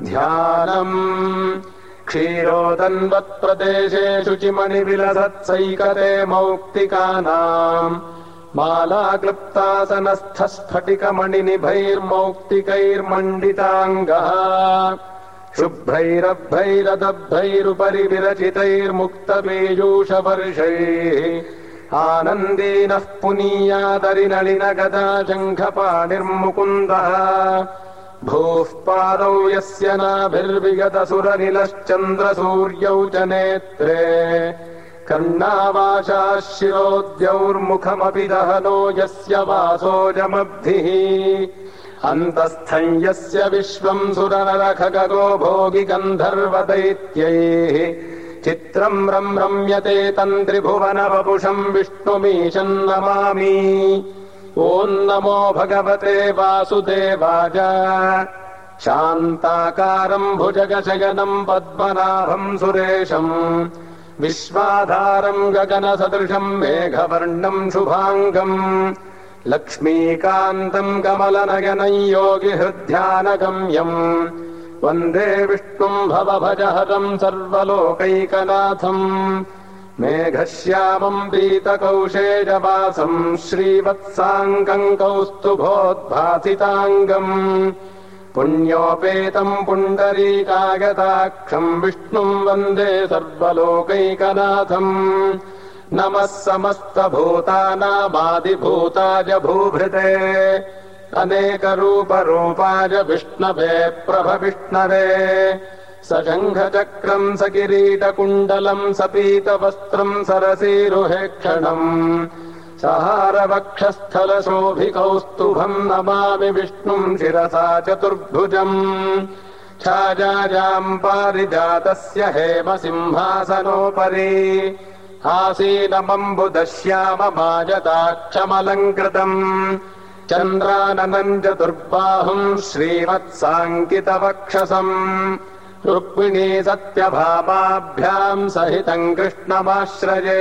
ध्यानम्। क्षीरोदन्वत्प्रदेशे शुचिमणिविलसत्सैकते मौक्तिकानाम्। मालाक्लृप्तासनस्थस्फटिकमणिनिभैर्मौक्तिकैर्मण्डिताङ्गः शुभ्रैरभ्रैरदभ्रैरुपरि विरचितैर्मुक्तबीजूषवर्षैः आनन्दीनः पुनीयादरिनलिन गदा शङ्खपाणिर्मुकुन्दः भूः पादौ यस्य नाभिर्विगतसुरनिलश्चन्द्रसूर्यौ च नेत्रे। कर्णावाशाः शिरोद्यौर्मुखमपि दहनो यस्य वासोजमब्धिः अन्तस्थम् यस्य विश्वम् सुरनरखगो भोगि गन्धर्वदैत्यैः। चित्रम् रम् रम्यते तन्त्रिभुवनवपुषम् विष्णुमीशम् नमामि ओम् नमो भगवते वासुदेवाय। शान्ताकारम् भुजगशयनम् पद्मनाभम् सुरेशम्। विश्वाधारम् गगनसदृशम् मेघवर्णम् शुभाङ्गम्। लक्ष्मीकान्तम् कमलनयनम् योगिहृद्ध्यानगम्यम् वन्दे विष्णुम् भवभजहरम् सर्वलोकैकनाथम् मेघश्यामम् पीतकौशेजवासम् श्रीवत्साङ्गम् कौस्तुभोद्भासिताङ्गम् पुण्योपेतम् पुण्डरीकागताक्षम् विष्णुम् वन्दे सर्वलोकैकनाथम् नमः समस्तभूतानामादिभूताय भूभृते अनेकरूपरूपाय विष्णवे प्रभविष्णवे स शङ्खचक्रम् स किरीटकुण्डलम् स पीतवस्त्रम् सरसीरुहेक्षणम् सहारवक्षस्थलशोभिकौस्तुभम् नमामि विष्णुम् शिरसा चतुर्भुजम्। छायाजाम् पारिजातस्य हेमसिंहासनोपरि। आसीनमम्बुदश्याममाजदाक्षमलङ्कृतम् चन्द्राननम् चतुर्बाहुम् श्रीवत्साङ्कितवक्षसम् रुक्मिणी सत्यभामाभ्याम् सहितम् कृष्णमाश्रये